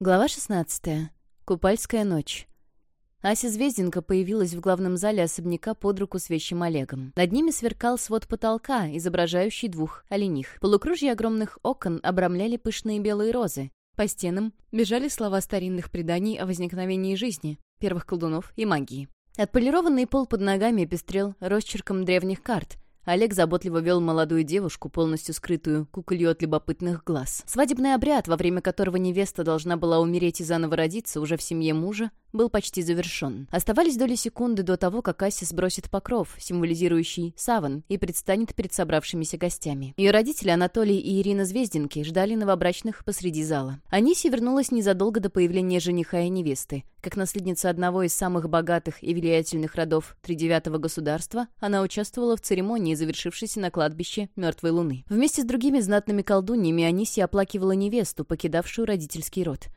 Глава 16. Купальская ночь. Ася Звезденко появилась в главном зале особняка под руку с вещим Олегом. Над ними сверкал свод потолка, изображающий двух олених. Полукружья огромных окон обрамляли пышные белые розы. По стенам бежали слова старинных преданий о возникновении жизни, первых колдунов и магии. Отполированный пол под ногами пестрел росчерком древних карт — Олег заботливо вел молодую девушку, полностью скрытую куколью от любопытных глаз. Свадебный обряд, во время которого невеста должна была умереть и заново родиться уже в семье мужа, был почти завершен. Оставались доли секунды до того, как Ася сбросит покров, символизирующий саван, и предстанет перед собравшимися гостями. Ее родители Анатолий и Ирина Звездинки ждали новобрачных посреди зала. Анисия вернулась незадолго до появления жениха и невесты. Как наследница одного из самых богатых и влиятельных родов тридевятого государства, она участвовала в церемонии, завершившейся на кладбище Мертвой Луны. Вместе с другими знатными колдуньями Анисия оплакивала невесту, покидавшую родительский род.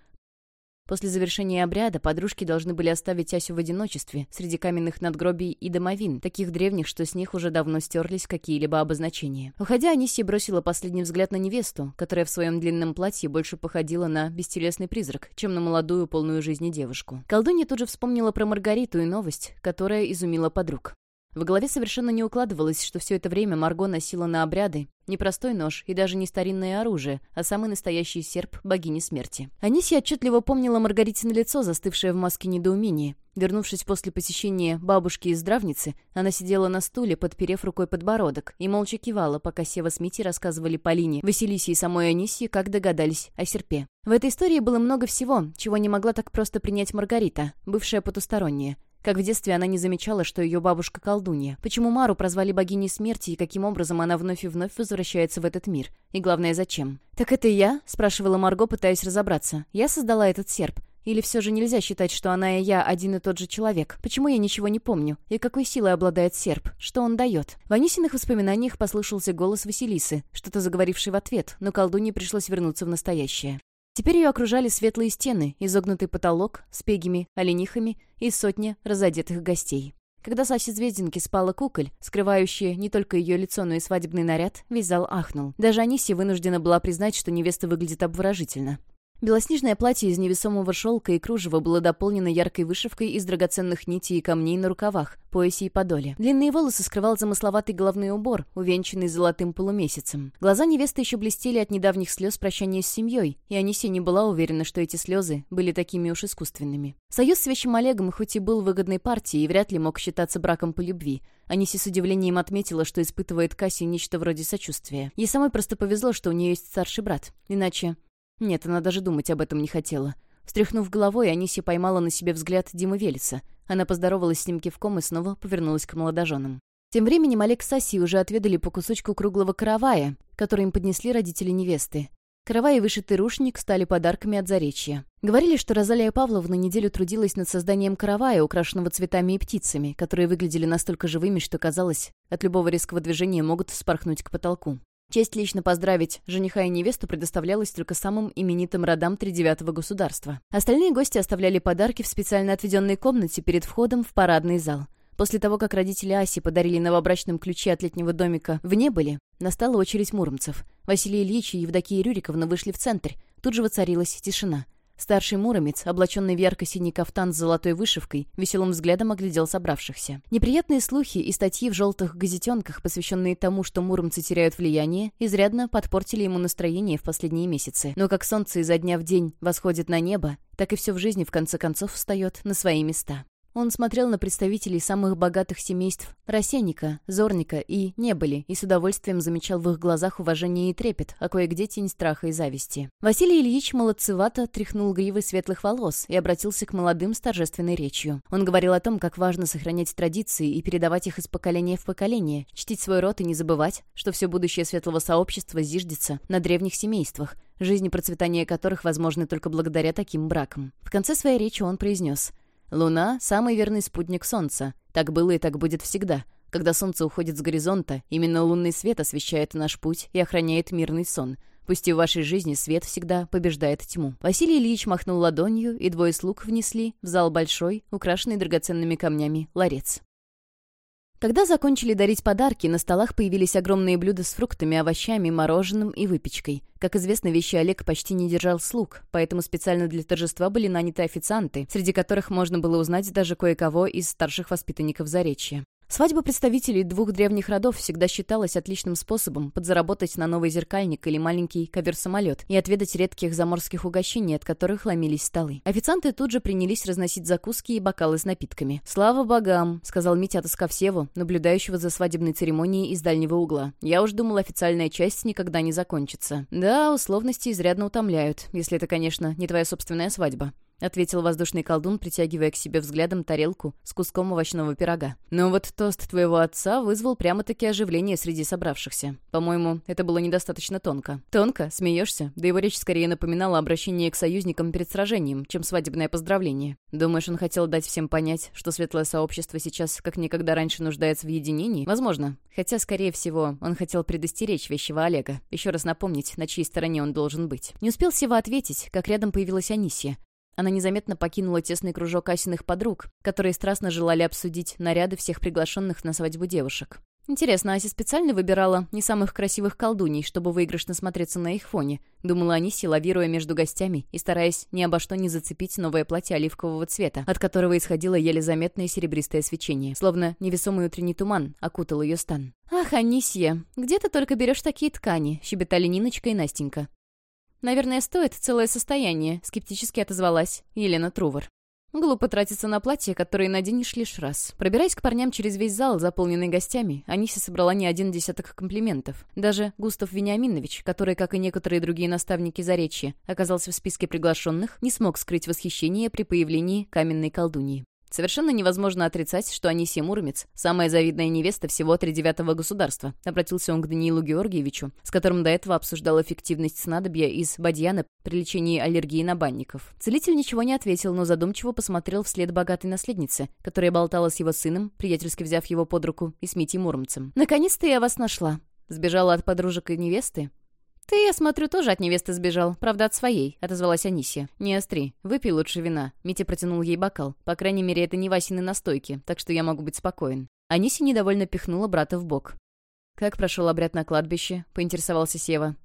После завершения обряда подружки должны были оставить Асю в одиночестве среди каменных надгробий и домовин, таких древних, что с них уже давно стерлись какие-либо обозначения. Уходя, Анисия бросила последний взгляд на невесту, которая в своем длинном платье больше походила на бестелесный призрак, чем на молодую, полную жизни девушку. Колдунья тут же вспомнила про Маргариту и новость, которая изумила подруг. В голове совершенно не укладывалось, что все это время Марго носила на обряды не простой нож и даже не старинное оружие, а самый настоящий серп богини смерти. Анисия отчетливо помнила Маргаритина лицо, застывшее в маске недоумения. Вернувшись после посещения бабушки из здравницы, она сидела на стуле, подперев рукой подбородок, и молча кивала, пока Сева с Мити рассказывали Полине, Василисе и самой Анисии, как догадались о серпе. В этой истории было много всего, чего не могла так просто принять Маргарита, бывшая потусторонняя. Как в детстве она не замечала, что ее бабушка колдунья. Почему Мару прозвали богиней смерти и каким образом она вновь и вновь возвращается в этот мир? И главное, зачем? «Так это я?» — спрашивала Марго, пытаясь разобраться. «Я создала этот серп. Или все же нельзя считать, что она и я один и тот же человек? Почему я ничего не помню? И какой силой обладает серп? Что он дает? В Анисиных воспоминаниях послышался голос Василисы, что-то заговоривший в ответ, но колдунье пришлось вернуться в настоящее. Теперь ее окружали светлые стены, изогнутый потолок с пегими, оленихами и сотня разодетых гостей. Когда Саси Звездинки спала куколь, скрывающая не только ее лицо, но и свадебный наряд, весь зал ахнул. Даже Анисия вынуждена была признать, что невеста выглядит обворожительно. Белоснежное платье из невесомого шелка и кружева было дополнено яркой вышивкой из драгоценных нитей и камней на рукавах, поясе и подоле. Длинные волосы скрывал замысловатый головной убор, увенчанный золотым полумесяцем. Глаза невесты еще блестели от недавних слез прощания с семьей, и Анисия не была уверена, что эти слезы были такими уж искусственными. Союз с Вещим Олегом хоть и был выгодной партией вряд ли мог считаться браком по любви, Аниси с удивлением отметила, что испытывает Касси нечто вроде сочувствия. Ей самой просто повезло, что у нее есть старший брат. Иначе нет, она даже думать об этом не хотела. Встряхнув головой, Анисия поймала на себе взгляд Димы Велеса. Она поздоровалась с ним кивком и снова повернулась к молодоженам. Тем временем Олег с Асей уже отведали по кусочку круглого каравая, который им поднесли родители невесты. Каравай и вышитый рушник стали подарками от Заречья. Говорили, что Розалия Павловна неделю трудилась над созданием каравая, украшенного цветами и птицами, которые выглядели настолько живыми, что казалось, от любого резкого движения могут вспорхнуть к потолку. Честь лично поздравить жениха и невесту предоставлялась только самым именитым родам тридевятого государства. Остальные гости оставляли подарки в специально отведенной комнате перед входом в парадный зал. После того, как родители Аси подарили новобрачным ключи от летнего домика в Небыле, настала очередь муромцев. Василий Ильич и Евдокия Рюриковна вышли в центр. Тут же воцарилась тишина. Старший муромец, облаченный в ярко-синий кафтан с золотой вышивкой, веселым взглядом оглядел собравшихся. Неприятные слухи и статьи в желтых газетенках, посвященные тому, что муромцы теряют влияние, изрядно подпортили ему настроение в последние месяцы. Но как солнце изо дня в день восходит на небо, так и все в жизни в конце концов встает на свои места. Он смотрел на представителей самых богатых семейств Росенника, Зорника и Небыли и с удовольствием замечал в их глазах уважение и трепет, а кое-где тень страха и зависти. Василий Ильич молодцевато тряхнул гривы светлых волос и обратился к молодым с торжественной речью. Он говорил о том, как важно сохранять традиции и передавать их из поколения в поколение, чтить свой род и не забывать, что все будущее светлого сообщества зиждется на древних семействах, жизнь и процветание которых возможны только благодаря таким бракам. В конце своей речи он произнес Луна — самый верный спутник Солнца. Так было и так будет всегда. Когда Солнце уходит с горизонта, именно лунный свет освещает наш путь и охраняет мирный сон. Пусть и в вашей жизни свет всегда побеждает тьму. Василий Ильич махнул ладонью, и двое слуг внесли в зал большой, украшенный драгоценными камнями, ларец. Когда закончили дарить подарки, на столах появились огромные блюда с фруктами, овощами, мороженым и выпечкой. Как известно, вещи Олег почти не держал слуг, поэтому специально для торжества были наняты официанты, среди которых можно было узнать даже кое-кого из старших воспитанников Заречья. Свадьба представителей двух древних родов всегда считалась отличным способом подзаработать на новый зеркальник или маленький ковер-самолет и отведать редких заморских угощений, от которых ломились столы. Официанты тут же принялись разносить закуски и бокалы с напитками. «Слава богам!» — сказал Митя, отыскав Севу, наблюдающего за свадебной церемонией из дальнего угла. «Я уж думал, официальная часть никогда не закончится. Да, условности изрядно утомляют, если это, конечно, не твоя собственная свадьба. — ответил воздушный колдун, притягивая к себе взглядом тарелку с куском овощного пирога. «Но вот тост твоего отца вызвал прямо-таки оживление среди собравшихся. По-моему, это было недостаточно тонко». «Тонко? Смеешься? Да его речь скорее напоминала обращение к союзникам перед сражением, чем свадебное поздравление. Думаешь, он хотел дать всем понять, что светлое сообщество сейчас как никогда раньше нуждается в единении? Возможно. Хотя, скорее всего, он хотел предостеречь вещего Олега, еще раз напомнить, на чьей стороне он должен быть. Не успел Сева ответить, как рядом появилась Анисия. Она незаметно покинула тесный кружок Асиных подруг, которые страстно желали обсудить наряды всех приглашенных на свадьбу девушек. Интересно, Ася специально выбирала не самых красивых колдуней, чтобы выигрышно смотреться на их фоне, думала Аниси, лавируя между гостями и стараясь ни обо что не зацепить новое платье оливкового цвета, от которого исходило еле заметное серебристое свечение, словно невесомый утренний туман окутал ее стан. «Ах, Анисия, где ты только берешь такие ткани?» — щебетали Ниночка и Настенька. «Наверное, стоит целое состояние», — скептически отозвалась Елена Трувор. Глупо тратиться на платье, которое наденешь лишь раз. Пробираясь к парням через весь зал, заполненный гостями, Аниса собрала не один десяток комплиментов. Даже Густав Вениаминович, который, как и некоторые другие наставники Заречья, оказался в списке приглашенных, не смог скрыть восхищение при появлении каменной колдуньи. Совершенно невозможно отрицать, что Анисия Муромец — самая завидная невеста всего тридевятого государства. Обратился он к Даниилу Георгиевичу, с которым до этого обсуждал эффективность снадобья из бадьяна при лечении аллергии на банников. Целитель ничего не ответил, но задумчиво посмотрел вслед богатой наследницы, которая болтала с его сыном, приятельски взяв его под руку, и с Митей Муромцем. «Наконец-то я вас нашла!» Сбежала от подружек и невесты? «Ты, я смотрю, тоже от невесты сбежал. Правда, от своей», — отозвалась Анисия. «Не остри. Выпей лучше вина». Митя протянул ей бокал. «По крайней мере, это не Васины настойки, так что я могу быть спокоен». Анисия недовольно пихнула брата в бок. «Как прошел обряд на кладбище?» — поинтересовался Сева.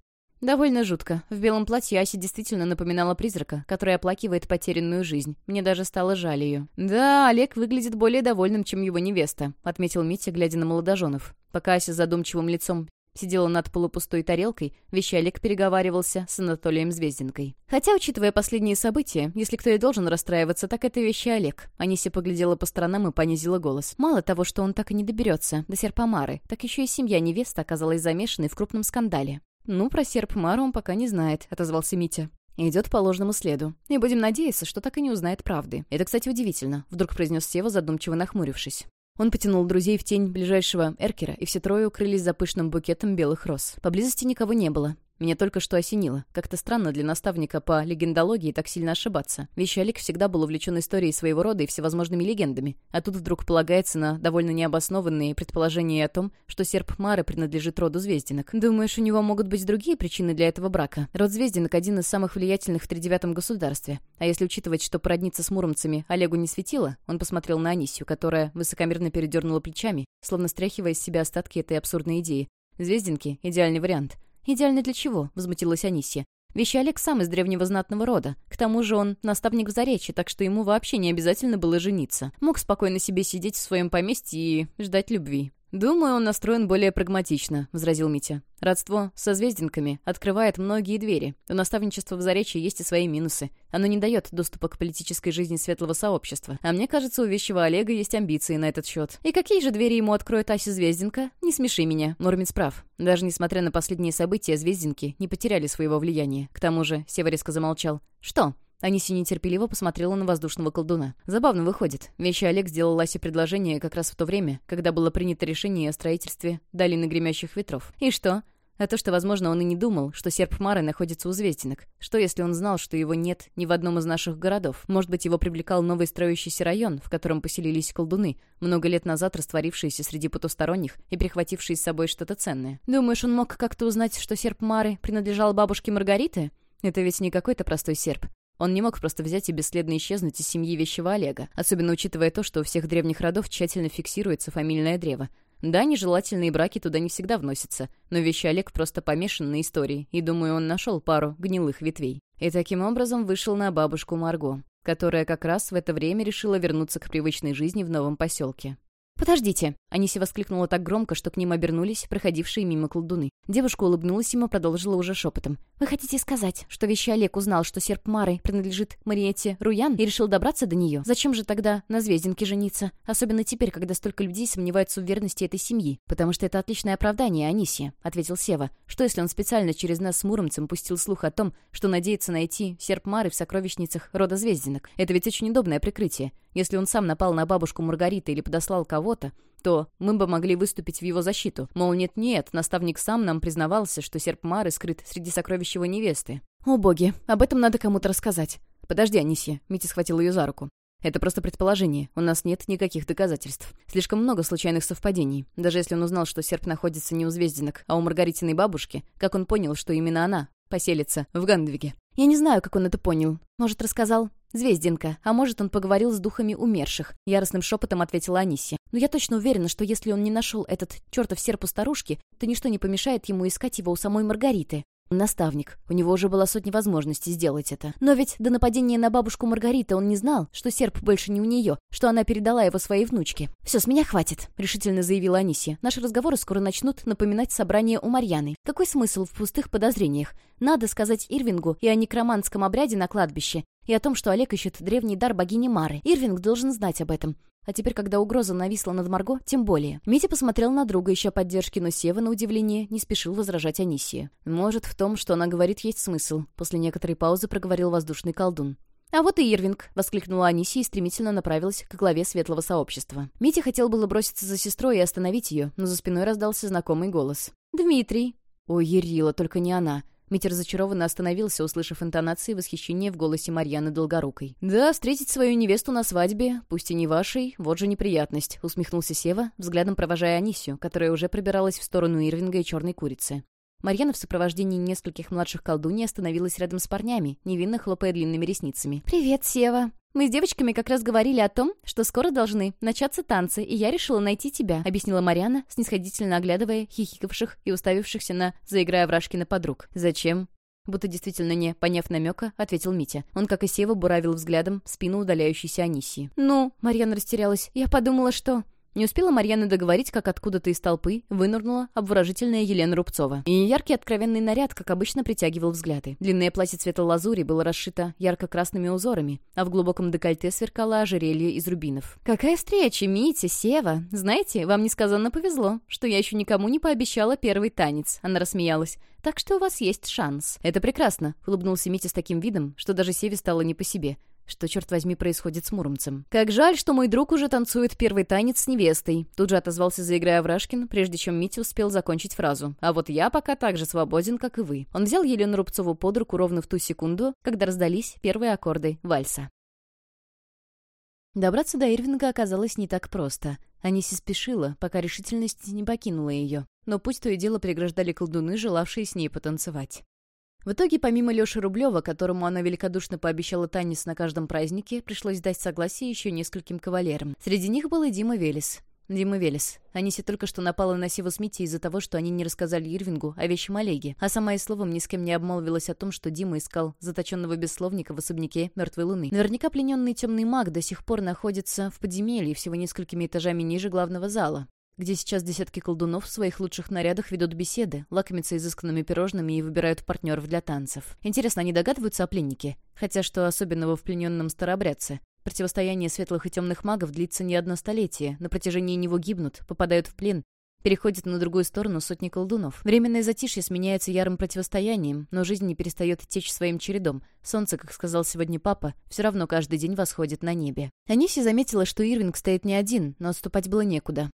«Довольно жутко. В белом платье Ася действительно напоминала призрака, который оплакивает потерянную жизнь. Мне даже стало жаль ее». «Да, Олег выглядит более довольным, чем его невеста», — отметил Митя, глядя на молодоженов. Пока Ася задумчивым лицом сидела над полупустой тарелкой, Вещалик переговаривался с Анатолием Звездинкой. Хотя, учитывая последние события, если кто и должен расстраиваться, так это вещи Олег. Анися поглядела по сторонам и понизила голос. Мало того, что он так и не доберется до Серпомары, так еще и семья невесты оказалась замешанной в крупном скандале. «Ну, про Серпмару он пока не знает», — отозвался Митя. Идет по ложному следу. И будем надеяться, что так и не узнает правды. Это, кстати, удивительно, вдруг произнес Сева, задумчиво нахмурившись. Он потянул друзей в тень ближайшего эркера, и все трое укрылись за пышным букетом белых роз. Поблизости никого не было. Меня только что осенило. Как-то странно для наставника по легендологии так сильно ошибаться. Вещалик всегда был увлечен историей своего рода и всевозможными легендами, а тут вдруг полагается на довольно необоснованные предположения о том, что серп Мары принадлежит роду Звездинок. Думаешь, у него могут быть другие причины для этого брака? Род Звездинок один из самых влиятельных в тридевятом государстве. А если учитывать, что породниться с муромцами Олегу не светило, он посмотрел на Анисию, которая высокомерно передернула плечами, словно стряхивая из себя остатки этой абсурдной идеи. Звездинки — идеальный вариант. «Идеально для чего?» — возмутилась Анисия. Вещалик сам из древнего знатного рода. К тому же он наставник в Заречье, так что ему вообще не обязательно было жениться. Мог спокойно себе сидеть в своем поместье и ждать любви. «Думаю, он настроен более прагматично», — возразил Митя. «Родство со звездинками открывает многие двери. У наставничества в Заречье есть и свои минусы. Оно не дает доступа к политической жизни светлого сообщества. А мне кажется, у вещего Олега есть амбиции на этот счет. И какие же двери ему откроет Ася Звездинка? Не смеши меня. Нормиц прав. Даже несмотря на последние события, Звездинки не потеряли своего влияния. К тому же, Сева замолчал. «Что?» Аниси нетерпеливо посмотрела на воздушного колдуна. Забавно выходит. Вещи Олег сделал Ласе предложение как раз в то время, когда было принято решение о строительстве долины гремящих ветров. И что? А то, что, возможно, он и не думал, что серп Мары находится у Звездинок. Что, если он знал, что его нет ни в одном из наших городов? Может быть, его привлекал новый строящийся район, в котором поселились колдуны, много лет назад растворившиеся среди потусторонних и прихватившие с собой что-то ценное. Думаешь, он мог как-то узнать, что серп Мары принадлежал бабушке Маргариты? Это ведь не какой-то простой серп. Он не мог просто взять и бесследно исчезнуть из семьи вещего Олега, особенно учитывая то, что у всех древних родов тщательно фиксируется фамильное древо. Да, нежелательные браки туда не всегда вносятся, но вещий Олег просто помешан на истории, и, думаю, он нашел пару гнилых ветвей. И таким образом вышел на бабушку Марго, которая как раз в это время решила вернуться к привычной жизни в новом поселке. «Подождите!» Аниси воскликнула так громко, что к ним обернулись проходившие мимо колдуны. Девушка улыбнулась ему продолжила уже шепотом. «Вы хотите сказать, что вещи Олег узнал, что серп Мары принадлежит Мариетте Руян и решил добраться до нее? Зачем же тогда на Звездинке жениться? Особенно теперь, когда столько людей сомневаются в верности этой семьи. Потому что это отличное оправдание, Анисия», — ответил Сева. «Что если он специально через нас с Муромцем пустил слух о том, что надеется найти серп Мары в сокровищницах рода Звездинок? Это ведь очень удобное прикрытие. Если он сам напал на бабушку Маргариты или подослал кого-то, то мы бы могли выступить в его защиту. Мол, нет-нет, наставник сам нам признавался, что серп Мары скрыт среди сокровищ его невесты. О боги, об этом надо кому-то рассказать. Подожди, Анисия. Митя схватил ее за руку. Это просто предположение. У нас нет никаких доказательств. Слишком много случайных совпадений. Даже если он узнал, что серп находится не у Звездинок, а у Маргаритиной бабушки, как он понял, что именно она поселится в Гандвиге? Я не знаю, как он это понял. Может, рассказал «Звездинка, а может, он поговорил с духами умерших», — яростным шепотом ответила Анисия. «Но я точно уверена, что если он не нашел этот чертов серп у старушки, то ничто не помешает ему искать его у самой Маргариты. Наставник. У него уже была сотня возможностей сделать это. Но ведь до нападения на бабушку Маргариты он не знал, что серп больше не у нее, что она передала его своей внучке. «Все, с меня хватит», — решительно заявила Анисия. «Наши разговоры скоро начнут напоминать собрание у Марьяны. Какой смысл в пустых подозрениях? Надо сказать Ирвингу и о некроманском обряде на кладбище, и о том, что Олег ищет древний дар богини Мары. Ирвинг должен знать об этом. А теперь, когда угроза нависла над Марго, тем более. Митя посмотрел на друга, ища поддержки, но Сева, на удивление, не спешил возражать Анисии. Может, в том, что она говорит, есть смысл. После некоторой паузы проговорил воздушный колдун. «А вот и Ирвинг!» — воскликнула Анисия и стремительно направилась к главе светлого сообщества. Митя хотел было броситься за сестрой и остановить ее, но за спиной раздался знакомый голос. «Дмитрий!» «Ой, Ерила, только не она!» Митя разочарованно остановился, услышав интонации восхищения в голосе Марьяны Долгорукой. «Да, встретить свою невесту на свадьбе, пусть и не вашей, вот же неприятность», — усмехнулся Сева, взглядом провожая Анисию, которая уже пробиралась в сторону Ирвинга и черной курицы. Марьяна в сопровождении нескольких младших колдуней остановилась рядом с парнями, невинно хлопая длинными ресницами. «Привет, Сева!» «Мы с девочками как раз говорили о том, что скоро должны начаться танцы, и я решила найти тебя», — объяснила Марьяна, снисходительно оглядывая хихикавших и уставившихся на «заиграя вражки» на подруг. «Зачем?» Будто действительно не поняв намека, ответил Митя. Он, как и Сева, буравил взглядом спину удаляющейся Анисии. «Ну...» — Марьяна растерялась. «Я подумала, что...» Не успела Марьяна договорить, как откуда-то из толпы вынырнула обворожительная Елена Рубцова. И яркий откровенный наряд, как обычно, притягивал взгляды. Длинное платье цвета лазури было расшито ярко-красными узорами, а в глубоком декольте сверкало ожерелье из рубинов. «Какая встреча, Митя, Сева! Знаете, вам несказанно повезло, что я еще никому не пообещала первый танец», — она рассмеялась. «Так что у вас есть шанс». «Это прекрасно», — улыбнулся Митя с таким видом, что даже Севе стало не по себе. Что, черт возьми, происходит с Муромцем? «Как жаль, что мой друг уже танцует первый танец с невестой», тут же отозвался, заиграя Врашкин, прежде чем Митя успел закончить фразу. «А вот я пока так же свободен, как и вы». Он взял Елену Рубцову под руку ровно в ту секунду, когда раздались первые аккорды вальса. Добраться до Ирвинга оказалось не так просто. Аниси спешила, пока решительность не покинула ее. Но пусть то и дело преграждали колдуны, желавшие с ней потанцевать. В итоге, помимо Лёши Рублева, которому она великодушно пообещала танец на каждом празднике, пришлось дать согласие еще нескольким кавалерам. Среди них был и Дима Велес. Дима Велес. Аниси только что напала на Сева с Мити из-за того, что они не рассказали Ирвингу о вещем Олеге, а сама и словом ни с кем не обмолвилась о том, что Дима искал заточенного бессловника в особняке мертвой луны. Наверняка плененный темный маг до сих пор находится в подземелье всего несколькими этажами ниже главного зала где сейчас десятки колдунов в своих лучших нарядах ведут беседы, лакомятся изысканными пирожными и выбирают партнеров для танцев. Интересно, они догадываются о пленнике? Хотя что особенного в плененном старобрядце? Противостояние светлых и темных магов длится не одно столетие, на протяжении него гибнут, попадают в плен, переходят на другую сторону сотни колдунов. Временное затишье сменяется ярым противостоянием, но жизнь не перестает течь своим чередом. Солнце, как сказал сегодня папа, все равно каждый день восходит на небе. Аниси заметила, что Ирвинг стоит не один, но отступать было некуда.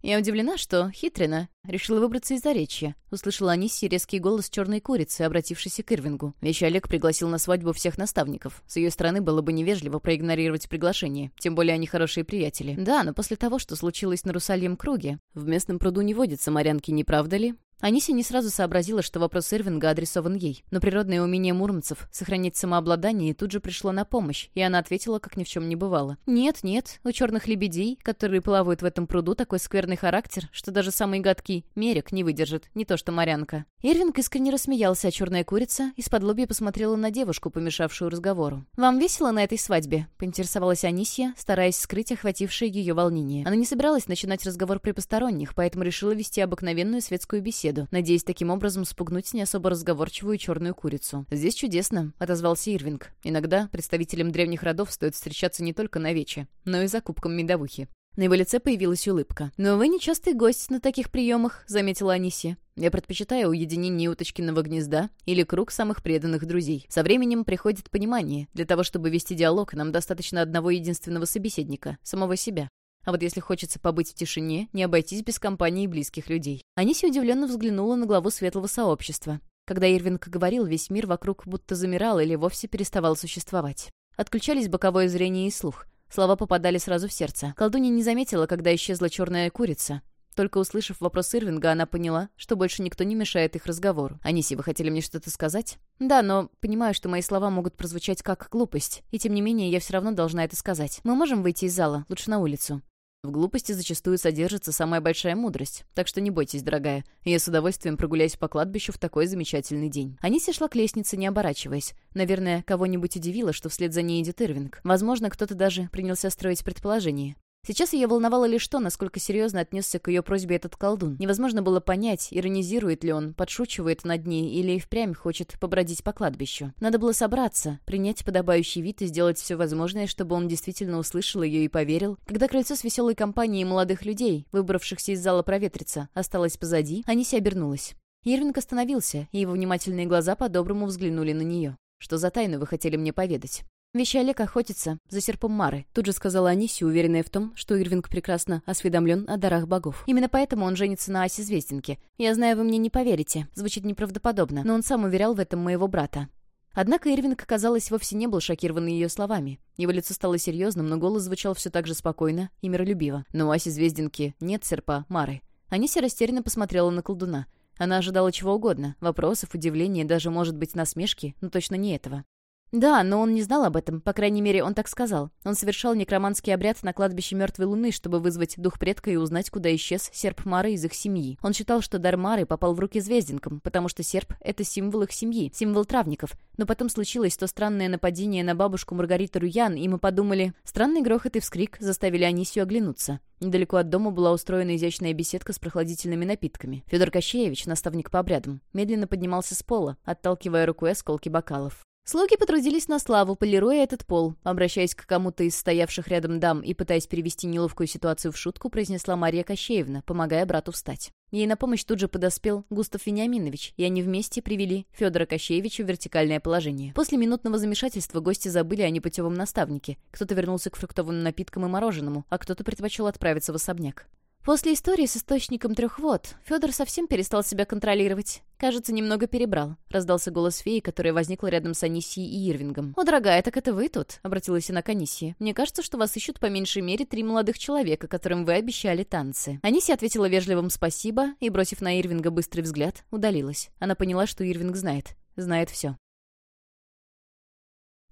«Я удивлена, что хитрина решила выбраться из Заречья», — услышала Анисси резкий голос черной курицы, обратившейся к Ирвингу. Вещи Олег пригласил на свадьбу всех наставников. С ее стороны было бы невежливо проигнорировать приглашение, тем более они хорошие приятели. Да, но после того, что случилось на Русальем круге, в местном пруду не водятся морянки, не правда ли? Анися не сразу сообразила, что вопрос Ирвинга адресован ей, но природное умение муромцев сохранить самообладание тут же пришло на помощь, и она ответила, как ни в чем не бывало. «Нет, нет, у черных лебедей, которые плавают в этом пруду, такой скверный характер, что даже самый гадкий мерек не выдержит, не то что морянка». Ирвинг искренне рассмеялся, а черная курица из-под лобья посмотрела на девушку, помешавшую разговору. «Вам весело на этой свадьбе?» — поинтересовалась Анисия, стараясь скрыть охватившее ее волнение. Она не собиралась начинать разговор при посторонних, поэтому решила вести обыкновенную светскую беседу беседу, надеясь таким образом спугнуть не особо разговорчивую черную курицу. «Здесь чудесно», — отозвался Ирвинг. «Иногда представителям древних родов стоит встречаться не только на вече, но и за кубком медовухи». На его лице появилась улыбка. «Но вы нечастый гость на таких приемах», — заметила Анисия. «Я предпочитаю уединение уточкиного гнезда или круг самых преданных друзей. Со временем приходит понимание. Для того, чтобы вести диалог, нам достаточно одного единственного собеседника — самого себя. А вот если хочется побыть в тишине, не обойтись без компании близких людей. Аниси удивленно взглянула на главу светлого сообщества. Когда Ирвинг говорил, весь мир вокруг будто замирал или вовсе переставал существовать. Отключались боковое зрение и слух. Слова попадали сразу в сердце. Колдунья не заметила, когда исчезла черная курица. Только услышав вопрос Ирвинга, она поняла, что больше никто не мешает их разговору. «Аниси, вы хотели мне что-то сказать?» «Да, но понимаю, что мои слова могут прозвучать как глупость. И тем не менее, я все равно должна это сказать. Мы можем выйти из зала? Лучше на улицу». В глупости зачастую содержится самая большая мудрость, так что не бойтесь, дорогая. Я с удовольствием прогуляюсь по кладбищу в такой замечательный день. Анися шла к лестнице, не оборачиваясь. Наверное, кого-нибудь удивило, что вслед за ней идет Ирвинг. Возможно, кто-то даже принялся строить предположение. Сейчас ее волновало лишь то, насколько серьезно отнесся к ее просьбе этот колдун. Невозможно было понять, иронизирует ли он, подшучивает над ней или и впрямь хочет побродить по кладбищу. Надо было собраться, принять подобающий вид и сделать все возможное, чтобы он действительно услышал ее и поверил. Когда крыльцо с веселой компанией молодых людей, выбравшихся из зала проветриться, осталось позади, Анися обернулась. Ирвинг остановился, и его внимательные глаза по-доброму взглянули на нее. «Что за тайну вы хотели мне поведать?» Вещалек охотится за серпом Мары», — тут же сказала Аниси, уверенная в том, что Ирвинг прекрасно осведомлен о дарах богов. «Именно поэтому он женится на Асе Звездинке. Я знаю, вы мне не поверите. Звучит неправдоподобно, но он сам уверял в этом моего брата». Однако Ирвинг, казалось, вовсе не был шокирован ее словами. Его лицо стало серьезным, но голос звучал все так же спокойно и миролюбиво. «Но у Аси Звездинки нет серпа Мары». Анися растерянно посмотрела на колдуна. Она ожидала чего угодно — вопросов, удивления, даже, может быть, насмешки, но точно не этого. Да, но он не знал об этом, по крайней мере, он так сказал. Он совершал некроманский обряд на кладбище Мертвой Луны, чтобы вызвать дух предка и узнать, куда исчез серп Мары из их семьи. Он считал, что дар Мары попал в руки звездинкам, потому что серп — это символ их семьи, символ травников. Но потом случилось то странное нападение на бабушку Маргариту Руян, и мы подумали... Странный грохот и вскрик заставили Анисию оглянуться. Недалеко от дома была устроена изящная беседка с прохладительными напитками. Федор Кощеевич, наставник по обрядам, медленно поднимался с пола, отталкивая рукой осколки бокалов. Слуги потрудились на славу, полируя этот пол. Обращаясь к кому-то из стоявших рядом дам и пытаясь перевести неловкую ситуацию в шутку, произнесла Мария Кощеевна, помогая брату встать. Ей на помощь тут же подоспел Густав Вениаминович, и они вместе привели Федора Кощеевича в вертикальное положение. После минутного замешательства гости забыли о непутевом наставнике. Кто-то вернулся к фруктовым напиткам и мороженому, а кто-то предпочел отправиться в особняк. После истории с источником трех вод Федор совсем перестал себя контролировать. Кажется, немного перебрал. Раздался голос феи, которая возникла рядом с Анисией и Ирвингом. «О, дорогая, так это вы тут?» — обратилась она к Анисии. «Мне кажется, что вас ищут по меньшей мере три молодых человека, которым вы обещали танцы». Анисия ответила вежливым «спасибо» и, бросив на Ирвинга быстрый взгляд, удалилась. Она поняла, что Ирвинг знает. Знает все.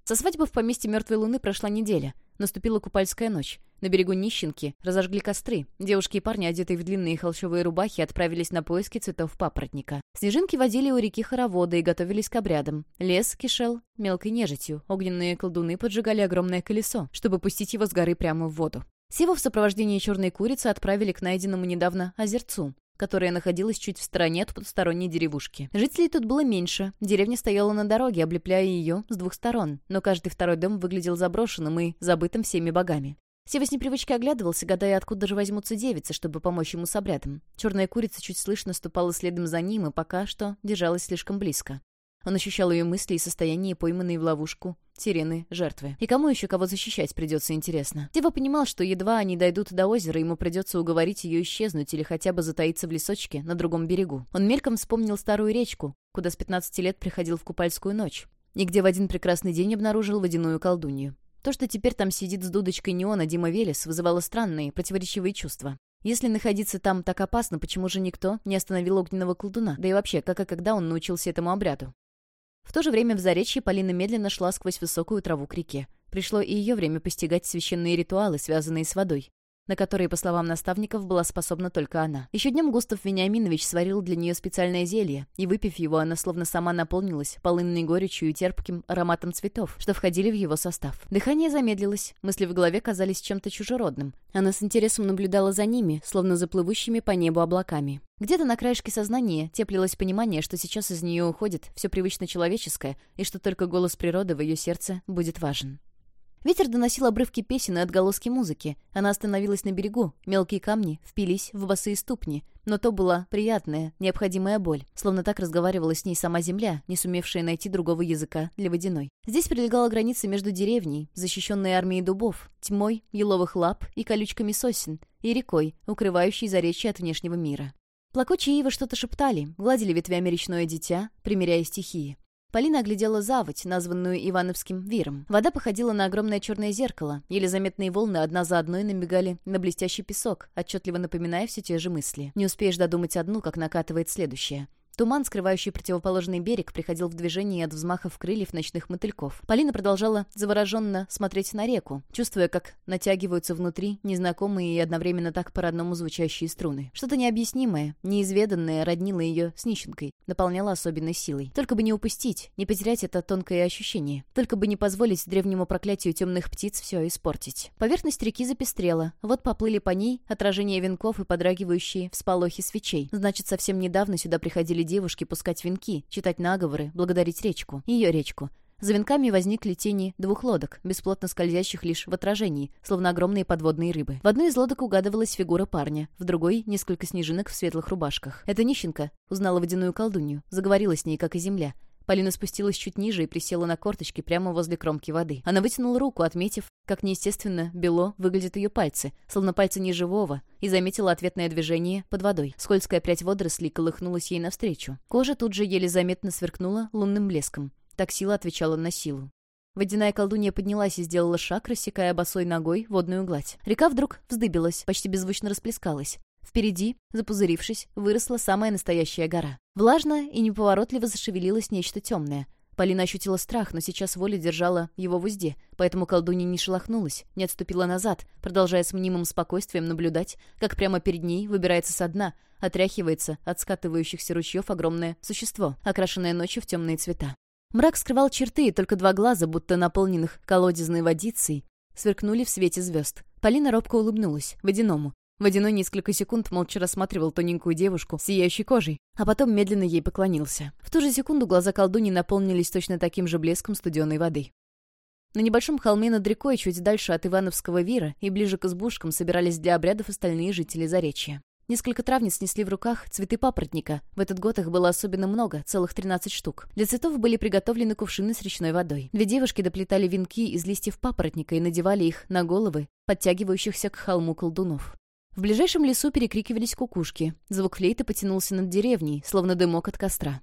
Со свадьбы в поместье Мертвой Луны прошла неделя. Наступила купальская ночь. На берегу Нищенки разожгли костры. Девушки и парни, одетые в длинные холщовые рубахи, отправились на поиски цветов папоротника. Снежинки водили у реки хороводы и готовились к обрядам. Лес кишел мелкой нежитью. Огненные колдуны поджигали огромное колесо, чтобы пустить его с горы прямо в воду. Севу в сопровождении черной курицы отправили к найденному недавно озерцу которая находилась чуть в стороне от потусторонней деревушки. Жителей тут было меньше. Деревня стояла на дороге, облепляя ее с двух сторон, но каждый второй дом выглядел заброшенным и забытым всеми богами. Сева с непривычки оглядывался, гадая, откуда же возьмутся девицы, чтобы помочь ему с обрядом. Черная курица чуть слышно ступала следом за ним и пока что держалась слишком близко. Он ощущал ее мысли и состояние, пойманные в ловушку. Сирены, жертвы. И кому еще кого защищать придется, интересно. Дева понимал, что едва они дойдут до озера, ему придется уговорить ее исчезнуть или хотя бы затаиться в лесочке на другом берегу. Он мельком вспомнил старую речку, куда с 15 лет приходил в купальскую ночь, и где в один прекрасный день обнаружил водяную колдунью. То, что теперь там сидит с дудочкой неона Дима Велес, вызывало странные, противоречивые чувства. Если находиться там так опасно, почему же никто не остановил огненного колдуна? Да и вообще, как и когда он научился этому обряду? В то же время в Заречье Полина медленно шла сквозь высокую траву к реке. Пришло и ее время постигать священные ритуалы, связанные с водой на которые, по словам наставников, была способна только она. Еще днем Густав Вениаминович сварил для нее специальное зелье, и, выпив его, она словно сама наполнилась полынной горечью и терпким ароматом цветов, что входили в его состав. Дыхание замедлилось, мысли в голове казались чем-то чужеродным. Она с интересом наблюдала за ними, словно за плывущими по небу облаками. Где-то на краешке сознания теплилось понимание, что сейчас из нее уходит все привычно человеческое, и что только голос природы в ее сердце будет важен. Ветер доносил обрывки песен и отголоски музыки. Она остановилась на берегу. Мелкие камни впились в босые ступни. Но то была приятная, необходимая боль. Словно так разговаривала с ней сама земля, не сумевшая найти другого языка для водяной. Здесь прилегала граница между деревней, защищенной армией дубов, тьмой, еловых лап и колючками сосен, и рекой, укрывающей заречье от внешнего мира. Плакучие ивы что-то шептали, гладили ветвями речное дитя, примеряя стихии. Полина оглядела заводь, названную Ивановским виром. Вода походила на огромное черное зеркало. Еле заметные волны одна за одной набегали на блестящий песок, отчетливо напоминая все те же мысли. Не успеешь додумать одну, как накатывает следующее. Туман, скрывающий противоположный берег, приходил в движение от взмахов крыльев ночных мотыльков. Полина продолжала завороженно смотреть на реку, чувствуя, как натягиваются внутри незнакомые и одновременно так по-родному звучащие струны. Что-то необъяснимое, неизведанное роднило ее с нищенкой, наполняло особенной силой. Только бы не упустить, не потерять это тонкое ощущение. Только бы не позволить древнему проклятию темных птиц все испортить. Поверхность реки запестрела. Вот поплыли по ней отражения венков и подрагивающие всполохи свечей. Значит, совсем недавно сюда приходили девушки пускать венки, читать наговоры, благодарить речку. Ее речку. За венками возникли тени двух лодок, бесплотно скользящих лишь в отражении, словно огромные подводные рыбы. В одной из лодок угадывалась фигура парня, в другой — несколько снежинок в светлых рубашках. Это нищенка. Узнала водяную колдунью. Заговорила с ней, как и земля. Полина спустилась чуть ниже и присела на корточки прямо возле кромки воды. Она вытянула руку, отметив, как неестественно бело выглядят ее пальцы, словно пальцы неживого, и заметила ответное движение под водой. Скользкая прядь водорослей колыхнулась ей навстречу. Кожа тут же еле заметно сверкнула лунным блеском. Так сила отвечала на силу. Водяная колдунья поднялась и сделала шаг, рассекая босой ногой водную гладь. Река вдруг вздыбилась, почти беззвучно расплескалась. Впереди, запузырившись, выросла самая настоящая гора. Влажно и неповоротливо зашевелилось нечто темное. Полина ощутила страх, но сейчас воля держала его в узде, поэтому колдунья не шелохнулась, не отступила назад, продолжая с мнимым спокойствием наблюдать, как прямо перед ней выбирается со дна, отряхивается от скатывающихся ручьев огромное существо, окрашенное ночью в темные цвета. Мрак скрывал черты, и только два глаза, будто наполненных колодезной водицей, сверкнули в свете звезд. Полина робко улыбнулась, водяному, Водяной несколько секунд молча рассматривал тоненькую девушку с сияющей кожей, а потом медленно ей поклонился. В ту же секунду глаза колдуни наполнились точно таким же блеском студеной воды. На небольшом холме над рекой, чуть дальше от Ивановского вира и ближе к избушкам, собирались для обрядов остальные жители Заречья. Несколько травниц несли в руках цветы папоротника. В этот год их было особенно много, целых 13 штук. Для цветов были приготовлены кувшины с речной водой. Две девушки доплетали венки из листьев папоротника и надевали их на головы подтягивающихся к холму колдунов. В ближайшем лесу перекрикивались кукушки. Звук флейты потянулся над деревней, словно дымок от костра.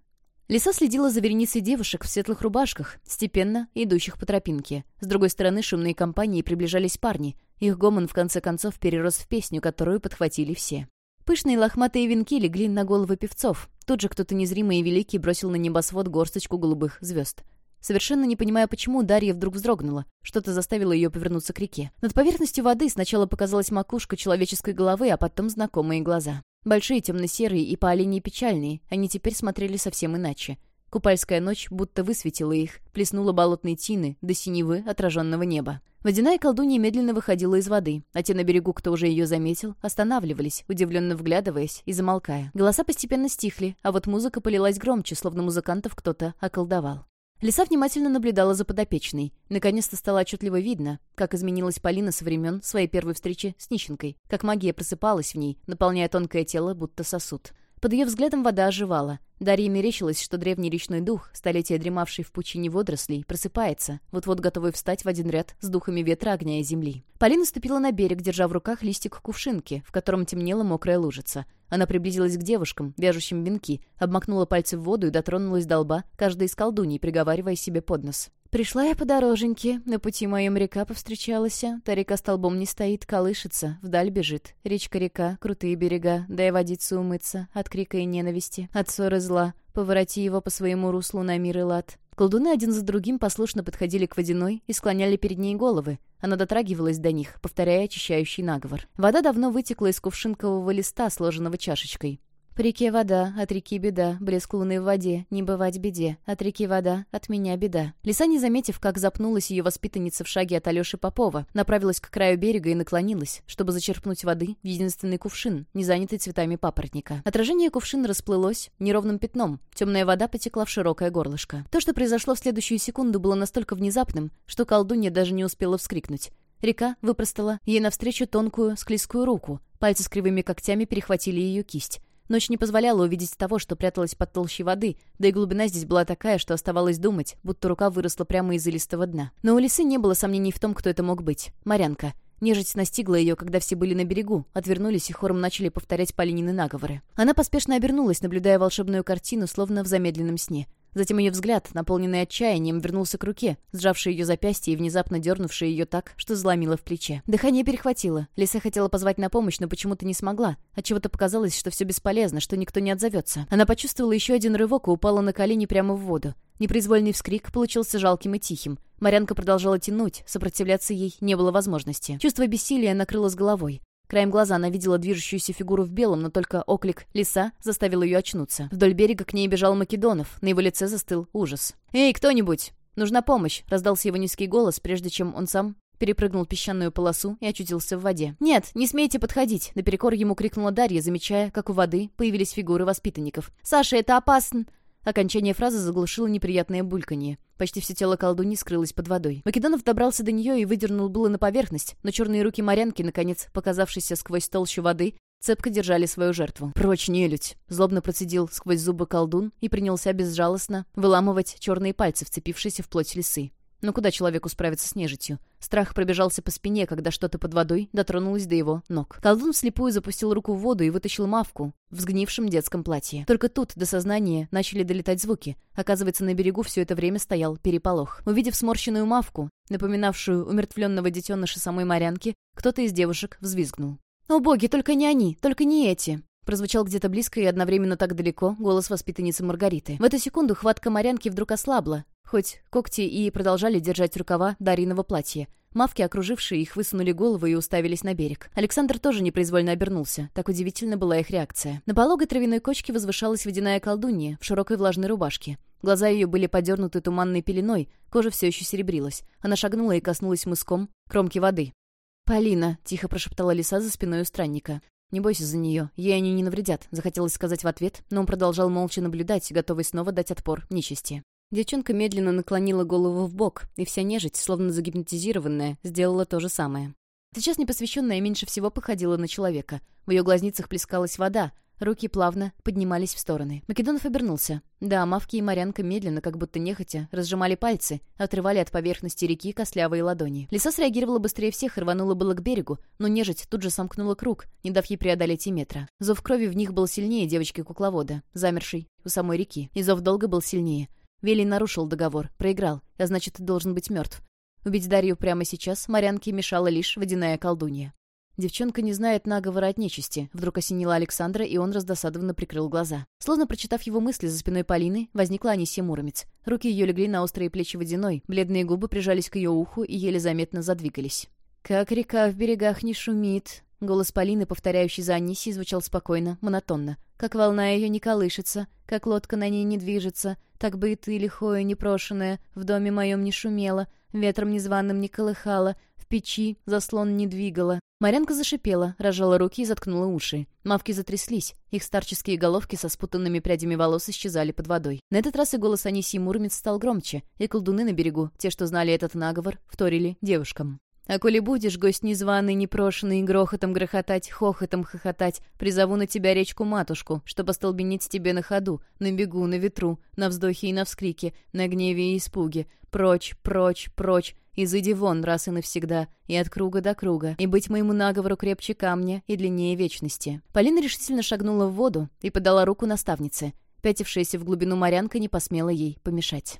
Лиса следила за вереницей девушек в светлых рубашках, степенно идущих по тропинке. С другой стороны шумные компании приближались парни. Их гомон в конце концов перерос в песню, которую подхватили все. Пышные лохматые венки легли на головы певцов. Тут же кто-то незримый и великий бросил на небосвод горсточку голубых звезд. Совершенно не понимая почему, Дарья вдруг вздрогнула. Что-то заставило ее повернуться к реке. Над поверхностью воды сначала показалась макушка человеческой головы, а потом знакомые глаза. Большие, темно-серые и по оленей печальные, они теперь смотрели совсем иначе. Купальская ночь будто высветила их, плеснула болотной тины до синевы отраженного неба. Водяная колдунья медленно выходила из воды, а те на берегу, кто уже ее заметил, останавливались, удивленно вглядываясь и замолкая. Голоса постепенно стихли, а вот музыка полилась громче, словно музыкантов кто-то околдовал. Лиса внимательно наблюдала за подопечной. Наконец-то стало отчетливо видно, как изменилась Полина со времен своей первой встречи с нищенкой, как магия просыпалась в ней, наполняя тонкое тело, будто сосуд. Под ее взглядом вода оживала. Дарье мерещилось, что древний речной дух, столетия дремавший в пучине водорослей, просыпается, вот-вот готовый встать в один ряд с духами ветра, огня и земли. Полина ступила на берег, держа в руках листик кувшинки, в котором темнела мокрая лужица. Она приблизилась к девушкам, вяжущим венки, обмакнула пальцы в воду и дотронулась до лба каждой из колдуней, приговаривая себе под нос. Пришла я по дороженьке, на пути моем река повстречалась. Та река столбом не стоит, колышется, вдаль бежит. Речка-река, крутые берега, дай водиться умыться, от крика и ненависти, от ссоры зла. Повороти его по своему руслу на мир и лад. Колдуны один за другим послушно подходили к водяной и склоняли перед ней головы. Она дотрагивалась до них, повторяя очищающий наговор. Вода давно вытекла из кувшинкового листа, сложенного чашечкой. По реке вода, от реки беда, блеск луны в воде, не бывать беде, от реки вода, от меня беда. Лиса, не заметив, как запнулась ее воспитанница в шаге от Алеши Попова, направилась к краю берега и наклонилась, чтобы зачерпнуть воды в единственный кувшин, не занятый цветами папоротника. Отражение кувшина расплылось неровным пятном, темная вода потекла в широкое горлышко. То, что произошло в следующую секунду, было настолько внезапным, что колдунья даже не успела вскрикнуть. Река выпростала ей навстречу тонкую, склизкую руку, пальцы с кривыми когтями перехватили ее кисть. Ночь не позволяла увидеть того, что пряталось под толщей воды, да и глубина здесь была такая, что оставалось думать, будто рука выросла прямо из илистого дна. Но у лисы не было сомнений в том, кто это мог быть. Морянка. Нежить настигла ее, когда все были на берегу, отвернулись и хором начали повторять Полинины наговоры. Она поспешно обернулась, наблюдая волшебную картину, словно в замедленном сне. Затем ее взгляд, наполненный отчаянием, вернулся к руке, сжавшей ее запястье и внезапно дернувшей ее так, что заломило в плече. Дыхание перехватило. Лиса хотела позвать на помощь, но почему-то не смогла. Отчего-то показалось, что все бесполезно, что никто не отзовется. Она почувствовала еще один рывок и упала на колени прямо в воду. Непроизвольный вскрик получился жалким и тихим. Марянка продолжала тянуть, сопротивляться ей не было возможности. Чувство бессилия накрыло с головой. Краем глаза она видела движущуюся фигуру в белом, но только оклик «Лиса» заставил ее очнуться. Вдоль берега к ней бежал Македонов. На его лице застыл ужас. «Эй, кто-нибудь! Нужна помощь!» — раздался его низкий голос, прежде чем он сам перепрыгнул песчаную полосу и очутился в воде. «Нет, не смейте подходить!» — наперекор ему крикнула Дарья, замечая, как у воды появились фигуры воспитанников. «Саша, это опасно!» Окончание фразы заглушило неприятное бульканье. Почти все тело колдуньи скрылось под водой. Македонов добрался до нее и выдернул было на поверхность, но черные руки морянки, наконец, показавшиеся сквозь толщу воды, цепко держали свою жертву. «Прочь, нелюдь!» — злобно процедил сквозь зубы колдун и принялся безжалостно выламывать черные пальцы, вцепившиеся в плоть лисы. Но куда человеку справиться с нежитью? Страх пробежался по спине, когда что-то под водой дотронулось до его ног. Колдун вслепую запустил руку в воду и вытащил мавку в сгнившем детском платье. Только тут до сознания начали долетать звуки. Оказывается, на берегу все это время стоял переполох. Увидев сморщенную мавку, напоминавшую умертвленного детеныша самой морянки, кто-то из девушек взвизгнул. «О боги, только не они, только не эти!» Прозвучал где-то близко и одновременно так далеко голос воспитанницы Маргариты. В эту секунду хватка морянки вдруг ослабла, хоть когти и продолжали держать рукава Дариного платья. Мавки, окружившие их, высунули головы и уставились на берег. Александр тоже непроизвольно обернулся. Так удивительно была их реакция. На пологой травяной кочке возвышалась водяная колдунья в широкой влажной рубашке. Глаза ее были подернуты туманной пеленой, кожа все еще серебрилась. Она шагнула и коснулась мыском кромки воды. «Полина», — тихо прошептала лиса за спиной у странника. «Не бойся за нее, ей они не навредят», — захотелось сказать в ответ, но он продолжал молча наблюдать, готовый снова дать отпор нечисти. Девчонка медленно наклонила голову в бок, и вся нежить, словно загипнотизированная, сделала то же самое. Сейчас непосвященная меньше всего походила на человека. В ее глазницах плескалась вода, Руки плавно поднимались в стороны. Македонов обернулся. Да, Мавки и Морянка медленно, как будто нехотя, разжимали пальцы, отрывали от поверхности реки костлявые ладони. Лиса среагировала быстрее всех и рванула было к берегу, но нежить тут же сомкнула круг, не дав ей преодолеть и метра. Зов крови в них был сильнее девочки-кукловода, замершей у самой реки. И зов долга был сильнее. Велий нарушил договор, проиграл, а значит, должен быть мертв. Убить Дарью прямо сейчас Морянке мешала лишь водяная колдунья. Девчонка не знает наговора от нечисти. Вдруг осенила Александра, и он раздосадованно прикрыл глаза. Словно прочитав его мысли за спиной Полины, возникла Анисия Муромец. Руки ее легли на острые плечи водяной, бледные губы прижались к ее уху и еле заметно задвигались. «Как река в берегах не шумит», Голос Полины, повторяющий за Анисией, звучал спокойно, монотонно. Как волна ее не колышется, как лодка на ней не движется, так бы и ты, лихое непрошенное, в доме моем не шумела, ветром незваным не колыхала, в печи заслон не двигала. Марянка зашипела, разжала руки и заткнула уши. Мавки затряслись. Их старческие головки со спутанными прядями волос исчезали под водой. На этот раз и голос Анисии Муромец стал громче, и колдуны на берегу, те, что знали этот наговор, вторили девушкам. А коли будешь, гость незваный, непрошенный, грохотом грохотать, хохотом хохотать, призову на тебя речку-матушку, чтобы остолбенить тебе на ходу, на бегу, на ветру, на вздохе и на вскрике, на гневе и испуге. Прочь, прочь, прочь, Изыди вон раз и навсегда, и от круга до круга, и быть моему наговору крепче камня и длиннее вечности». Полина решительно шагнула в воду и подала руку наставнице. Пятившаяся в глубину морянка не посмела ей помешать.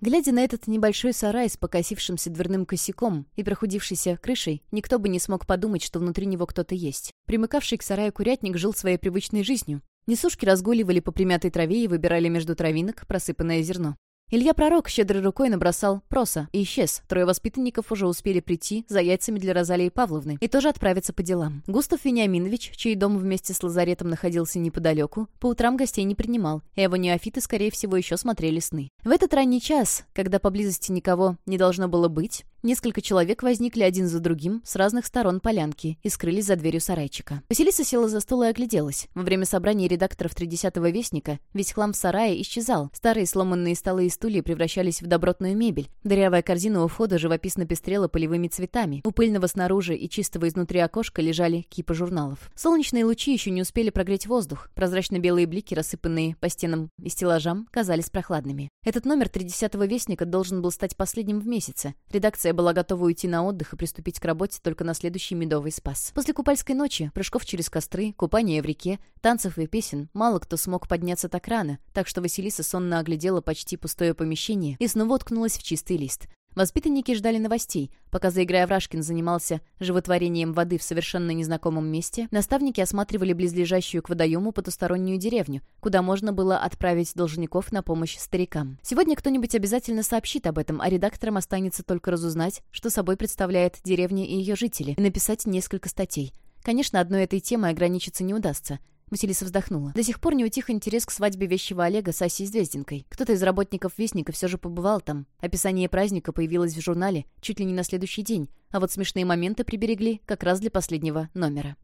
Глядя на этот небольшой сарай с покосившимся дверным косяком и прохудившейся крышей, никто бы не смог подумать, что внутри него кто-то есть. Примыкавший к сараю курятник жил своей привычной жизнью. Несушки разгуливали по примятой траве и выбирали между травинок просыпанное зерно. Илья Пророк щедрой рукой набросал проса и исчез. Трое воспитанников уже успели прийти за яйцами для Розалии Павловны и тоже отправиться по делам. Густав Вениаминович, чей дом вместе с лазаретом находился неподалеку, по утрам гостей не принимал, и его неофиты, скорее всего, еще смотрели сны. В этот ранний час, когда поблизости никого не должно было быть, Несколько человек возникли один за другим с разных сторон полянки и скрылись за дверью сарайчика. Василиса села за стол и огляделась. Во время собрания редакторов «Тридесятого вестника» весь хлам в сарае исчезал. Старые сломанные столы и стулья превращались в добротную мебель. Дырявая корзина у входа живописно пестрела полевыми цветами. У пыльного снаружи и чистого изнутри окошка лежали кипы журналов. Солнечные лучи еще не успели прогреть воздух. Прозрачно-белые блики, рассыпанные по стенам и стеллажам, казались прохладными. Этот номер «Тридесятого вестника» должен был стать последним в месяце. Редакция Редакция была готова уйти на отдых и приступить к работе только на следующий медовый спас. После купальской ночи, прыжков через костры, купания в реке, танцев и песен, мало кто смог подняться так рано, так что Василиса сонно оглядела почти пустое помещение и снова уткнулась в чистый лист. Воспитанники ждали новостей. Пока заиграя Врашкин занимался животворением воды в совершенно незнакомом месте, наставники осматривали близлежащую к водоему потустороннюю деревню, куда можно было отправить должников на помощь старикам. Сегодня кто-нибудь обязательно сообщит об этом, а редакторам останется только разузнать, что собой представляет деревня и ее жители, и написать несколько статей. Конечно, одной этой темой ограничиться не удастся. Василиса вздохнула. До сих пор не утих интерес к свадьбе вещего Олега с Асей Звездинкой. Кто-то из работников Вестника все же побывал там. Описание праздника появилось в журнале чуть ли не на следующий день, а вот смешные моменты приберегли как раз для последнего номера.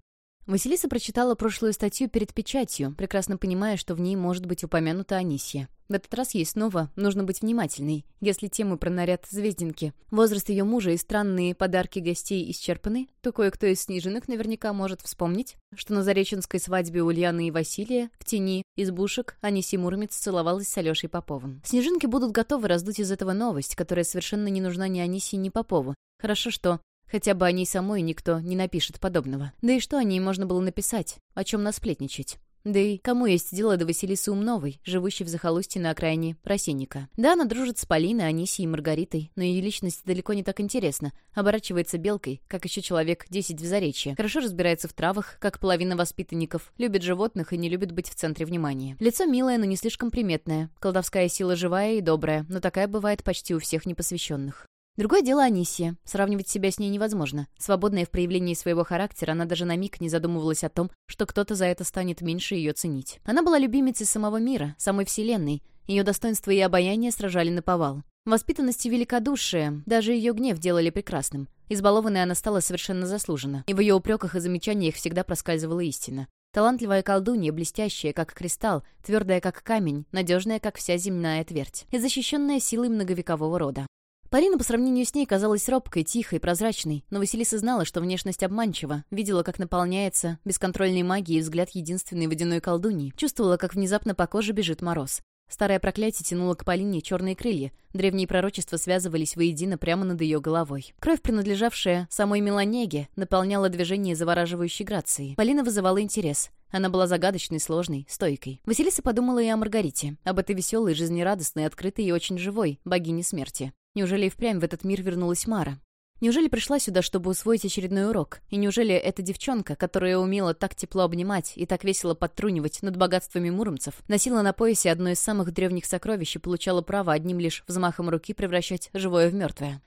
Василиса прочитала прошлую статью перед печатью, прекрасно понимая, что в ней может быть упомянута Анисия. В этот раз ей снова нужно быть внимательной. Если темы про наряд Звездинки, возраст ее мужа и странные подарки гостей исчерпаны, то кое-кто из снежинок наверняка может вспомнить, что на Зареченской свадьбе Ульяны и Василия в тени избушек Анисия Муромец целовалась с Алешей Поповым. Снежинки будут готовы раздуть из этого новость, которая совершенно не нужна ни Анисии, ни Попову. Хорошо, что Хотя бы о ней самой никто не напишет подобного. Да и что о ней можно было написать? О чем насплетничать? Да и кому есть дело до Василисы Умновой, живущей в захолустье на окраине Просенника? Да, она дружит с Полиной, Анисией и Маргаритой, но ее личность далеко не так интересна. Оборачивается белкой, как еще человек десять в Заречье. Хорошо разбирается в травах, как половина воспитанников. Любит животных и не любит быть в центре внимания. Лицо милое, но не слишком приметное. Колдовская сила живая и добрая, но такая бывает почти у всех непосвященных. Другое дело Анисия. Сравнивать себя с ней невозможно. Свободная в проявлении своего характера, она даже на миг не задумывалась о том, что кто-то за это станет меньше ее ценить. Она была любимицей самого мира, самой вселенной. Ее достоинство и обаяние сражали на повал. Воспитанность и великодушие, даже ее гнев делали прекрасным. Избалованной она стала совершенно заслуженно. И в ее упреках и замечаниях всегда проскальзывала истина. Талантливая колдунья, блестящая, как кристалл, твердая, как камень, надежная, как вся земная твердь, и защищенная силой многовекового рода. Полина по сравнению с ней казалась робкой, тихой, прозрачной, но Василиса знала, что внешность обманчива, видела, как наполняется бесконтрольной магией взгляд единственной водяной колдуньи, чувствовала, как внезапно по коже бежит мороз. Старое проклятие тянуло к Полине черные крылья, древние пророчества связывались воедино прямо над ее головой. Кровь, принадлежавшая самой Меланеге, наполняла движение завораживающей грацией. Полина вызывала интерес. Она была загадочной, сложной, стойкой. Василиса подумала и о Маргарите, об этой веселой, жизнерадостной, открытой и очень живой богине смерти. Неужели и впрямь в этот мир вернулась Мара? Неужели пришла сюда, чтобы усвоить очередной урок? И неужели эта девчонка, которая умела так тепло обнимать и так весело подтрунивать над богатствами муромцев, носила на поясе одно из самых древних сокровищ и получала право одним лишь взмахом руки превращать живое в мертвое?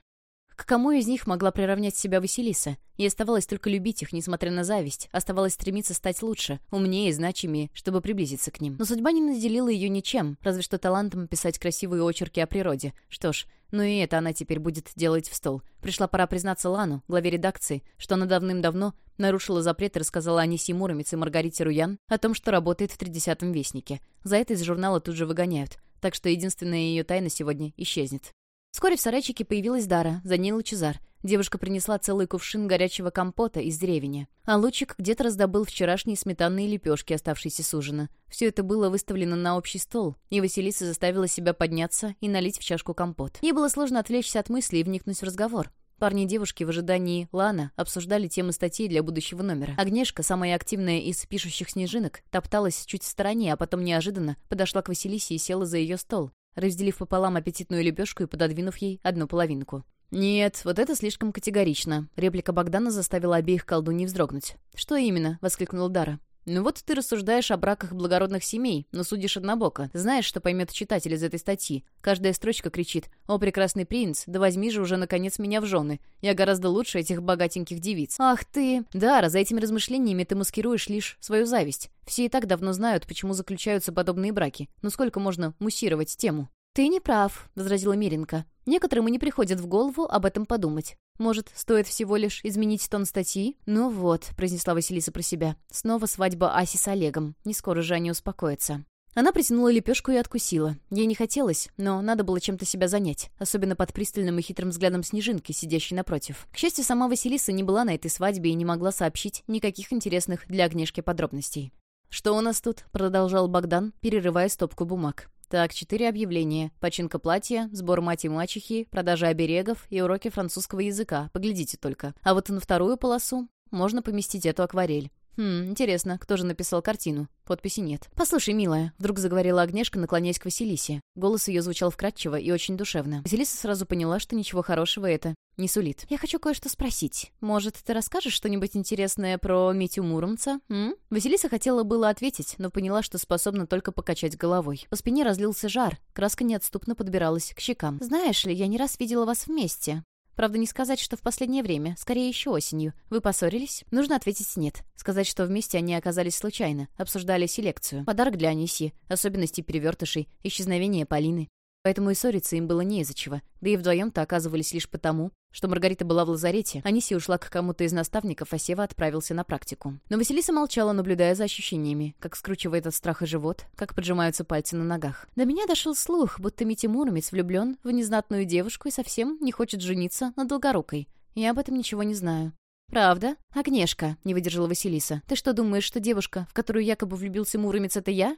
К кому из них могла приравнять себя Василиса? Ей оставалось только любить их, несмотря на зависть. Оставалось стремиться стать лучше, умнее и значимее, чтобы приблизиться к ним. Но судьба не наделила ее ничем, разве что талантом писать красивые очерки о природе. Что ж, ну и это она теперь будет делать в стол. Пришла пора признаться Лану, главе редакции, что она давным-давно нарушила запрет и рассказала Анисе Муромец и Маргарите Руян о том, что работает в тридесятом вестнике. За это из журнала тут же выгоняют. Так что единственная ее тайна сегодня исчезнет. Вскоре в сарайчике появилась Дара, за ней Лучезар. Девушка принесла целый кувшин горячего компота из древени. А Лучик где-то раздобыл вчерашние сметанные лепешки, оставшиеся с ужина. Все это было выставлено на общий стол, и Василиса заставила себя подняться и налить в чашку компот. Ей было сложно отвлечься от мыслей и вникнуть в разговор. Парни и девушки в ожидании Лана обсуждали темы статей для будущего номера. Агнешка, самая активная из пишущих снежинок, топталась чуть в стороне, а потом неожиданно подошла к Василисе и села за ее стол. Разделив пополам аппетитную лепешку и пододвинув ей одну половинку. «Нет, вот это слишком категорично». Реплика Богдана заставила обеих колдуней вздрогнуть. «Что именно?» — воскликнул Дара. «Ну вот ты рассуждаешь о браках благородных семей, но судишь однобоко. Знаешь, что поймет читатель из этой статьи? Каждая строчка кричит «О, прекрасный принц, да возьми же уже, наконец, меня в жены. Я гораздо лучше этих богатеньких девиц». «Ах ты!» «Да, за этими размышлениями ты маскируешь лишь свою зависть. Все и так давно знают, почему заключаются подобные браки. Но сколько можно муссировать тему?» «Ты не прав», — возразила Миренко. «Некоторым и не приходит в голову об этом подумать. Может, стоит всего лишь изменить тон статьи? Ну вот, произнесла Василиса про себя. Снова свадьба Аси с Олегом. Не скоро же они успокоятся. Она притянула лепешку и откусила. Ей не хотелось, но надо было чем-то себя занять, особенно под пристальным и хитрым взглядом Снежинки, сидящей напротив. К счастью, сама Василиса не была на этой свадьбе и не могла сообщить никаких интересных для Агнешки подробностей. «Что у нас тут?» — продолжал Богдан, перерывая стопку бумаг. Так, четыре объявления. Починка платья, сбор мать и мачехи, продажа оберегов и уроки французского языка. Поглядите только. А вот на вторую полосу можно поместить эту акварель. «Хм, интересно, кто же написал картину? Подписи нет». «Послушай, милая», — вдруг заговорила Агнешка, наклоняясь к Василисе. Голос ее звучал вкрадчиво и очень душевно. Василиса сразу поняла, что ничего хорошего это не сулит. «Я хочу кое-что спросить. Может, ты расскажешь что-нибудь интересное про Митю Муромца, м?» Василиса хотела было ответить, но поняла, что способна только покачать головой. По спине разлился жар, краска неотступно подбиралась к щекам. «Знаешь ли, я не раз видела вас вместе. Правда, не сказать, что в последнее время, скорее еще осенью. Вы поссорились? Нужно ответить «нет». Сказать, что вместе они оказались случайно, обсуждали селекцию, подарок для Анисьи, особенности перевертышей, исчезновение Полины. Поэтому и ссориться им было не из-за чего. Да и вдвоем-то оказывались лишь потому, что Маргарита была в лазарете, Анисия ушла к кому-то из наставников, а Сева отправился на практику. Но Василиса молчала, наблюдая за ощущениями, как скручивает от страха живот, как поджимаются пальцы на ногах. До меня дошел слух, будто Митя Муромец влюблен в незнатную девушку и совсем не хочет жениться на Долгорукой. Я об этом ничего не знаю. «Правда? Агнешка», — не выдержала Василиса. «Ты что думаешь, что девушка, в которую якобы влюбился Муромец, это я?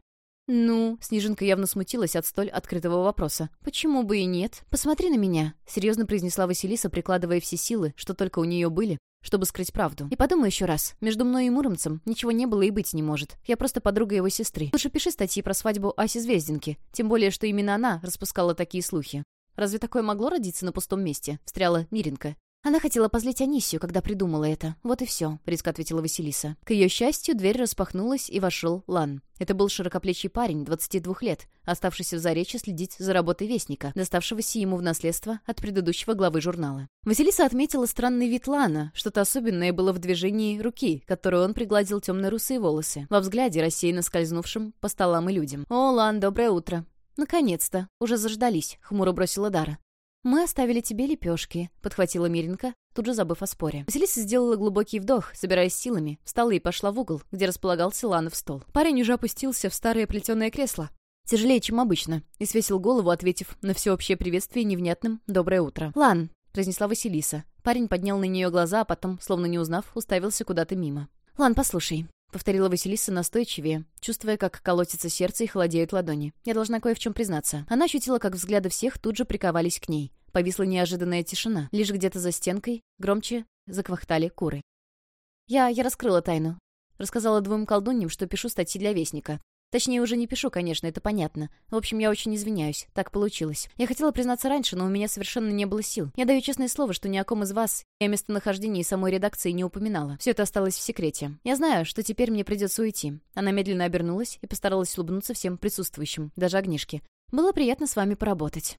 «Ну...» — Снежинка явно смутилась от столь открытого вопроса. «Почему бы и нет? Посмотри на меня», — серьезно произнесла Василиса, прикладывая все силы, что только у нее были, чтобы скрыть правду. «И подумай еще раз. Между мной и Муромцем ничего не было и быть не может. Я просто подруга его сестры. Лучше пиши статьи про свадьбу Аси Звездинки. Тем более, что именно она распускала такие слухи. Разве такое могло родиться на пустом месте?» — встряла Миренко. Она хотела позлить Анисию, когда придумала это. Вот и все, резко ответила Василиса. К ее счастью, дверь распахнулась, и вошел Лан. Это был широкоплечий парень, 22 лет, оставшийся в Заречье следить за работой Вестника, доставшегося ему в наследство от предыдущего главы журнала. Василиса отметила странный вид Лана, что-то особенное было в движении руки, которую он пригладил темно-русые волосы, во взгляде, рассеянно скользнувшим по столам и людям. «О, Лан, доброе утро!» «Наконец-то! Уже заждались», — хмуро бросила Дара. «Мы оставили тебе лепешки», — подхватила Миренко, тут же забыв о споре. Василиса сделала глубокий вдох, собираясь силами, встала и пошла в угол, где располагался Ланов стол. Парень уже опустился в старое плетеное кресло. Тяжелее, чем обычно, и свесил голову, ответив на всеобщее приветствие невнятным «Доброе утро». «Лан», — произнесла Василиса. Парень поднял на нее глаза, а потом, словно не узнав, уставился куда-то мимо. «Лан, послушай, — повторила Василиса настойчивее, чувствуя, как колотится сердце и холодеют ладони. «Я должна кое в чем признаться». Она ощутила, как взгляды всех тут же приковались к ней. Повисла неожиданная тишина. Лишь где-то за стенкой громче заквахтали куры. «Я... я раскрыла тайну. Рассказала двум колдуньям, что пишу статьи для Вестника. Точнее, уже не пишу, конечно, это понятно. В общем, я очень извиняюсь. Так получилось. Я хотела признаться раньше, но у меня совершенно не было сил. Я даю честное слово, что ни о ком из вас и о местонахождении самой редакции не упоминала. Все это осталось в секрете. Я знаю, что теперь мне придется уйти. Она медленно обернулась и постаралась улыбнуться всем присутствующим, даже огнишке. Было приятно с вами поработать.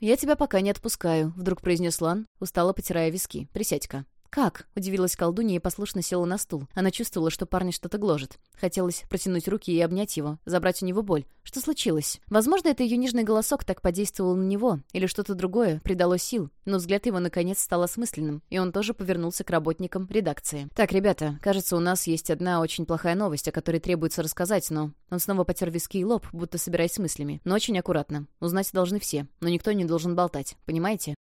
«Я тебя пока не отпускаю», — вдруг произнес Лан, устало потирая виски. «Присядь-ка». «Как?» — удивилась колдунья и послушно села на стул. Она чувствовала, что парня что-то гложет. Хотелось протянуть руки и обнять его, забрать у него боль. Что случилось? Возможно, это ее нежный голосок так подействовал на него, или что-то другое придало сил, но взгляд его наконец стал осмысленным, и он тоже повернулся к работникам редакции. «Так, ребята, кажется, у нас есть одна очень плохая новость, о которой требуется рассказать, но...» Он снова потер виски и лоб, будто собираясь с мыслями. «Но очень аккуратно. Узнать должны все, но никто не должен болтать. Понимаете?»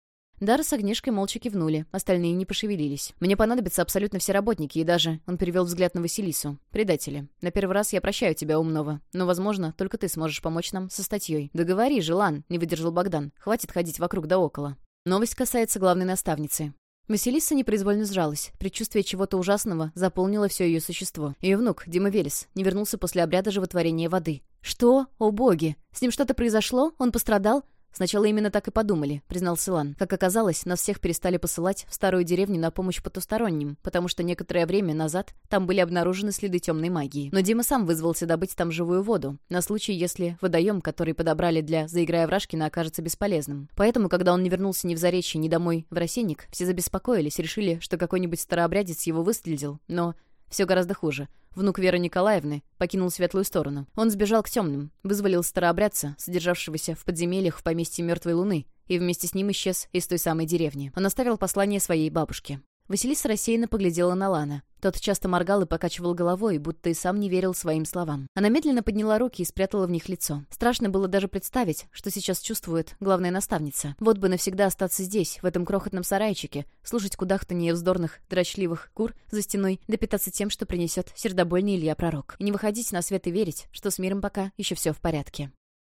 Дара с Агнешкой молча кивнули, остальные не пошевелились. «Мне понадобятся абсолютно все работники, и даже...» Он перевел взгляд на Василису. «Предатели. На первый раз я прощаю тебя, умного. Но, возможно, только ты сможешь помочь нам со статьей». «Договори, Желан», — не выдержал Богдан. «Хватит ходить вокруг да около». Новость касается главной наставницы. Василиса непроизвольно сжалась. Предчувствие чего-то ужасного заполнило все ее существо. Ее внук, Дима Велес, не вернулся после обряда животворения воды. «Что? О боги! С ним что-то произошло? Он пострадал? «Сначала именно так и подумали», — признал Силан. «Как оказалось, нас всех перестали посылать в старую деревню на помощь потусторонним, потому что некоторое время назад там были обнаружены следы темной магии. Но Дима сам вызвался добыть там живую воду, на случай, если водоем, который подобрали для «Заиграя в Рашкина», окажется бесполезным. Поэтому, когда он не вернулся ни в Заречье, ни домой в Росенник, все забеспокоились, решили, что какой-нибудь старообрядец его выследил, но все гораздо хуже. Внук Веры Николаевны покинул светлую сторону. Он сбежал к темным, вызволил старообрядца, содержавшегося в подземельях в поместье Мертвой Луны, и вместе с ним исчез из той самой деревни. Он оставил послание своей бабушке. Василиса рассеянно поглядела на Лана. Тот часто моргал и покачивал головой, будто и сам не верил своим словам. Она медленно подняла руки и спрятала в них лицо. Страшно было даже представить, что сейчас чувствует главная наставница. Вот бы навсегда остаться здесь, в этом крохотном сарайчике, слушать кудахтанье вздорных, дрочливых кур за стеной, да питаться тем, что принесет сердобольный Илья Пророк. И не выходить на свет и верить, что с миром пока еще все в порядке.